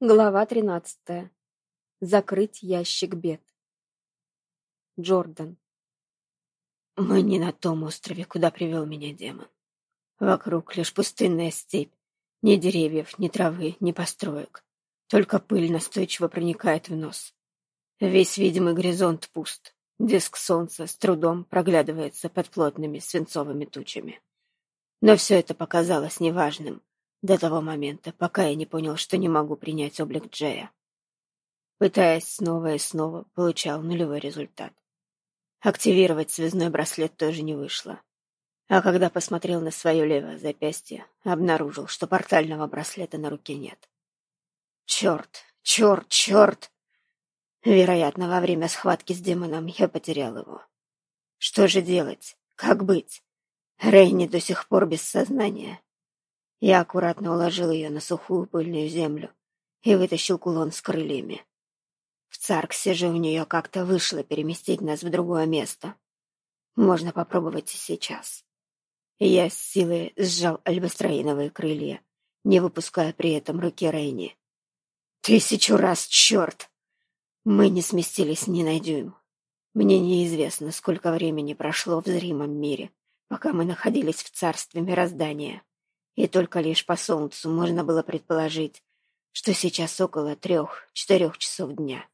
Глава тринадцатая. Закрыть ящик бед. Джордан. Мы не на том острове, куда привел меня демон. Вокруг лишь пустынная степь. Ни деревьев, ни травы, ни построек. Только пыль настойчиво проникает в нос. Весь видимый горизонт пуст. Диск солнца с трудом проглядывается под плотными свинцовыми тучами. Но все это показалось неважным до того момента, пока я не понял, что не могу принять облик Джея. Пытаясь снова и снова, получал нулевой результат. Активировать связной браслет тоже не вышло. А когда посмотрел на свое левое запястье, обнаружил, что портального браслета на руке нет. Черт, черт, черт! Вероятно, во время схватки с демоном я потерял его. Что же делать? Как быть? Рейни до сих пор без сознания. Я аккуратно уложил ее на сухую пыльную землю и вытащил кулон с крыльями. В Царксе же у нее как-то вышло переместить нас в другое место. Можно попробовать и сейчас. Я с силой сжал альбастроиновые крылья, не выпуская при этом руки Рейни. Тысячу раз черт! Мы не сместились ни на дюйм. Мне неизвестно, сколько времени прошло в зримом мире, пока мы находились в царстве мироздания и только лишь по солнцу можно было предположить, что сейчас около трех-четырех часов дня.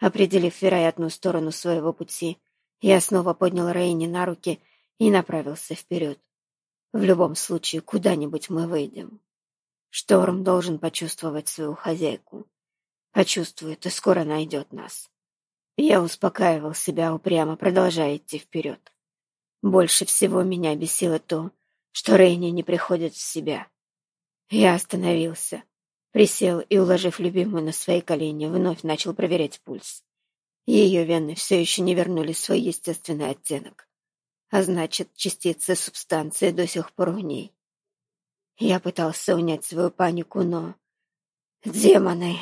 Определив вероятную сторону своего пути, я снова поднял Рейни на руки и направился вперед. В любом случае, куда-нибудь мы выйдем. Шторм должен почувствовать свою хозяйку. Почувствует и скоро найдет нас. Я успокаивал себя упрямо, продолжая идти вперед. Больше всего меня бесило то, что Рейни не приходит в себя. Я остановился, присел и, уложив любимую на свои колени, вновь начал проверять пульс. Ее вены все еще не вернули свой естественный оттенок, а значит, частицы субстанции до сих пор в ней. Я пытался унять свою панику, но... Демоны!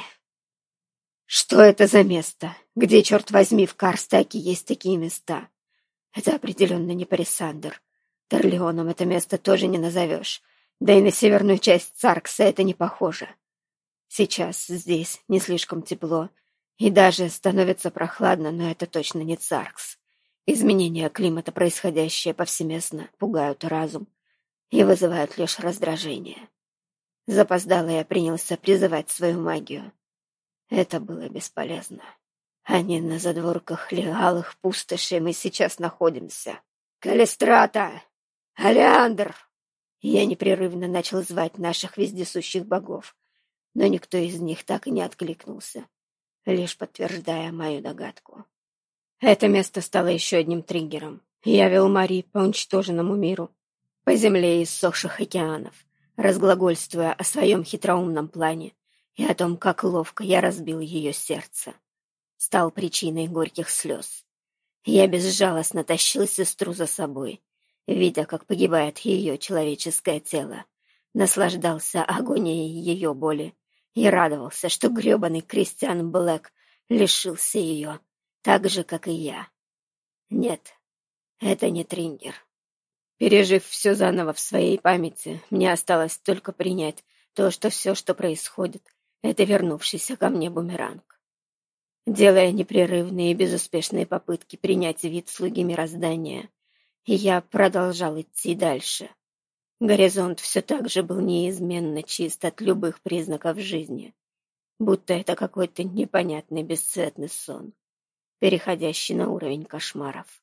Что это за место? Где, черт возьми, в Карстаке есть такие места? Это определенно не Парисандр. Торлеоном это место тоже не назовешь. Да и на северную часть Царкса это не похоже. Сейчас здесь не слишком тепло, и даже становится прохладно, но это точно не Царкс. Изменения климата, происходящие повсеместно, пугают разум и вызывают лишь раздражение. Запоздало я принялся призывать свою магию. Это было бесполезно. Они на задворках легалых пустошей мы сейчас находимся. «Калистрата!» «Алеандр!» Я непрерывно начал звать наших вездесущих богов, но никто из них так и не откликнулся, лишь подтверждая мою догадку. Это место стало еще одним триггером. Я вел Мари по уничтоженному миру, по земле иссохших океанов, разглагольствуя о своем хитроумном плане и о том, как ловко я разбил ее сердце. Стал причиной горьких слез. Я безжалостно тащил сестру за собой, видя, как погибает ее человеческое тело, наслаждался агонией ее боли и радовался, что гребаный Кристиан Блэк лишился ее, так же, как и я. Нет, это не Трингер. Пережив все заново в своей памяти, мне осталось только принять то, что все, что происходит, это вернувшийся ко мне бумеранг. Делая непрерывные и безуспешные попытки принять вид слуги мироздания, я продолжал идти дальше. Горизонт все так же был неизменно чист от любых признаков жизни, будто это какой-то непонятный бесцветный сон, переходящий на уровень кошмаров.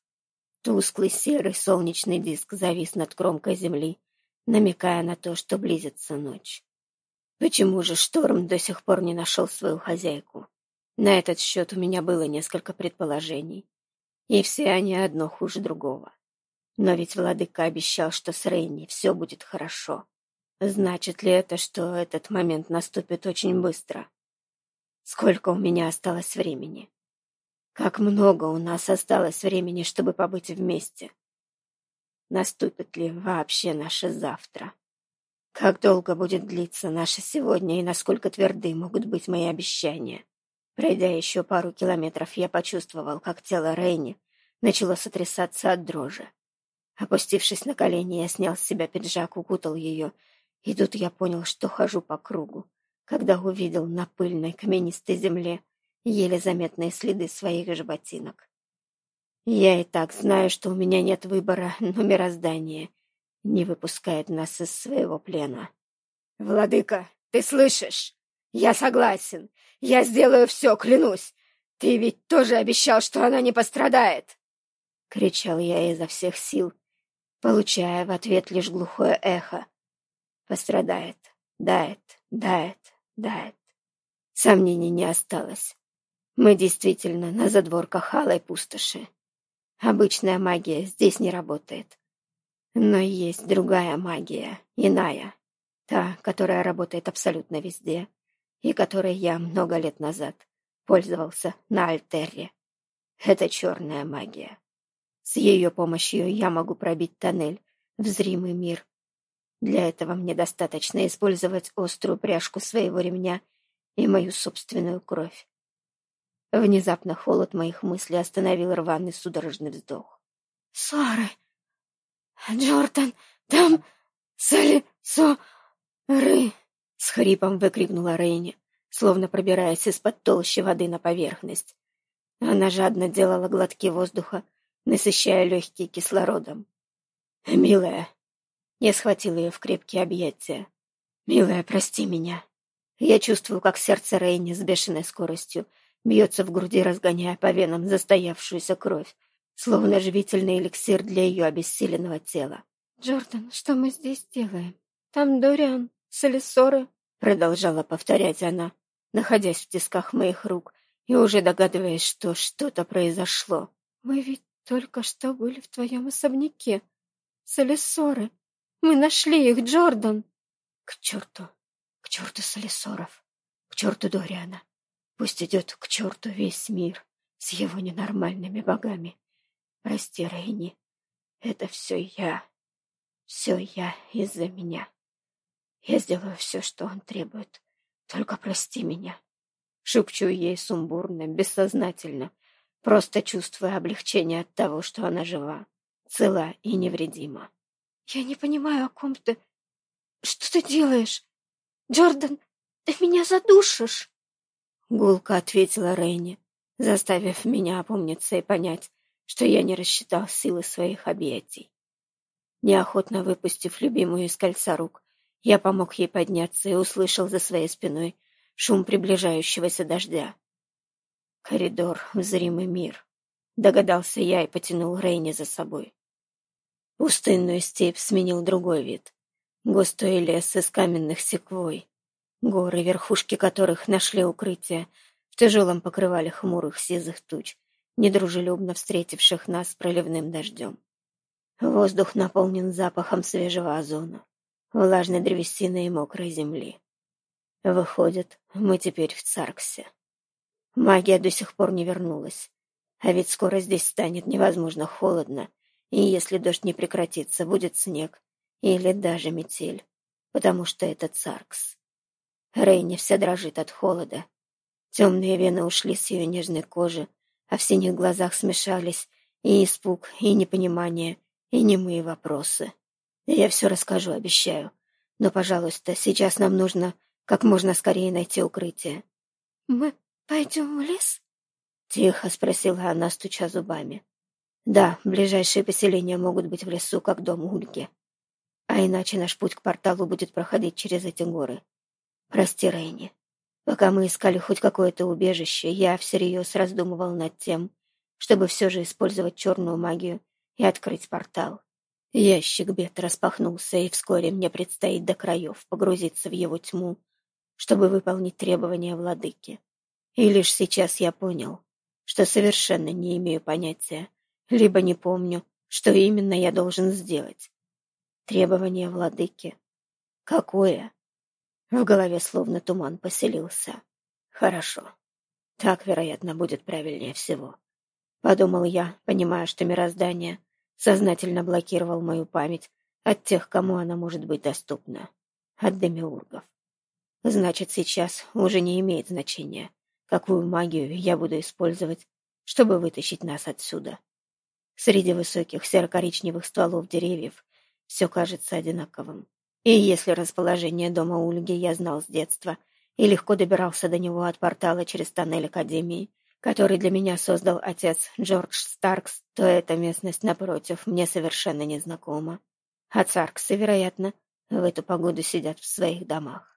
Тусклый серый солнечный диск завис над кромкой земли, намекая на то, что близится ночь. Почему же шторм до сих пор не нашел свою хозяйку? На этот счет у меня было несколько предположений, и все они одно хуже другого. Но ведь владыка обещал, что с Рейни все будет хорошо. Значит ли это, что этот момент наступит очень быстро? Сколько у меня осталось времени? Как много у нас осталось времени, чтобы побыть вместе? Наступит ли вообще наше завтра? Как долго будет длиться наше сегодня и насколько тверды могут быть мои обещания? Пройдя еще пару километров, я почувствовал, как тело Рейни начало сотрясаться от дрожи. Опустившись на колени, я снял с себя пиджак, укутал ее, и тут я понял, что хожу по кругу, когда увидел на пыльной каменистой земле еле заметные следы своих же ботинок. Я и так знаю, что у меня нет выбора, но мироздание не выпускает нас из своего плена. «Владыка, ты слышишь? Я согласен. Я сделаю все, клянусь. Ты ведь тоже обещал, что она не пострадает!» Кричал я изо всех сил, получая в ответ лишь глухое эхо. «Пострадает, дает, дает, дает». Сомнений не осталось. Мы действительно на задворках алой пустоши. Обычная магия здесь не работает. Но есть другая магия, иная, та, которая работает абсолютно везде, и которой я много лет назад пользовался на Альтерре. Это черная магия. С ее помощью я могу пробить тоннель в зримый мир. Для этого мне достаточно использовать острую пряжку своего ремня и мою собственную кровь. Внезапно холод моих мыслей остановил рваный судорожный вздох. «Сары! Джордан! Там Сали Со Ры!» С хрипом выкрикнула Рейни, словно пробираясь из-под толщи воды на поверхность. Она жадно делала глотки воздуха, насыщая легкие кислородом. «Милая!» Я схватил ее в крепкие объятия. «Милая, прости меня!» Я чувствую, как сердце Рейни с бешеной скоростью бьется в груди, разгоняя по венам застоявшуюся кровь, словно живительный эликсир для ее обессиленного тела. «Джордан, что мы здесь делаем? Там Дориан, Солисоры», — продолжала повторять она, находясь в тисках моих рук и уже догадываясь, что что-то произошло. «Мы ведь только что были в твоем особняке. Солисоры. Мы нашли их, Джордан!» «К черту! К черту Солисоров! К черту Дориана! Пусть идет к черту весь мир с его ненормальными богами. Прости, Рейни, это все я. Все я из-за меня. Я сделаю все, что он требует. Только прости меня. Шепчу ей сумбурно, бессознательно, просто чувствуя облегчение от того, что она жива, цела и невредима. Я не понимаю, о ком ты... Что ты делаешь? Джордан, ты меня задушишь. Гулко ответила Рейни, заставив меня опомниться и понять, что я не рассчитал силы своих объятий. Неохотно выпустив любимую из кольца рук, я помог ей подняться и услышал за своей спиной шум приближающегося дождя. Коридор в зримый мир. Догадался я и потянул Рейни за собой. Пустынную степь сменил другой вид. Густой лес из каменных секвой, горы, верхушки которых нашли укрытие в тяжелом покрывале хмурых сизых туч, недружелюбно встретивших нас проливным дождем. Воздух наполнен запахом свежего озона, влажной древесины и мокрой земли. Выходит, мы теперь в Царксе. Магия до сих пор не вернулась, а ведь скоро здесь станет невозможно холодно, и если дождь не прекратится, будет снег или даже метель, потому что это Царкс. Рейни вся дрожит от холода. Темные вены ушли с ее нежной кожи, а в синих глазах смешались и испуг, и непонимание, и немые вопросы. Я все расскажу, обещаю. Но, пожалуйста, сейчас нам нужно как можно скорее найти укрытие. — Мы пойдем в лес? — тихо спросила она, стуча зубами. — Да, ближайшие поселения могут быть в лесу, как дом Ульги. А иначе наш путь к порталу будет проходить через эти горы. Прости, Рейни. Пока мы искали хоть какое-то убежище, я всерьез раздумывал над тем, чтобы все же использовать черную магию и открыть портал. Ящик бед распахнулся, и вскоре мне предстоит до краев погрузиться в его тьму, чтобы выполнить требования владыки. И лишь сейчас я понял, что совершенно не имею понятия, либо не помню, что именно я должен сделать. Требование владыки. Какое? В голове словно туман поселился. Хорошо. Так, вероятно, будет правильнее всего. Подумал я, понимая, что мироздание сознательно блокировал мою память от тех, кому она может быть доступна. От демиургов. Значит, сейчас уже не имеет значения, какую магию я буду использовать, чтобы вытащить нас отсюда. Среди высоких серо-коричневых стволов деревьев все кажется одинаковым. И если расположение дома Ульги я знал с детства и легко добирался до него от портала через тоннель Академии, который для меня создал отец Джордж Старкс, то эта местность, напротив, мне совершенно незнакома. А Царксы, вероятно, в эту погоду сидят в своих домах.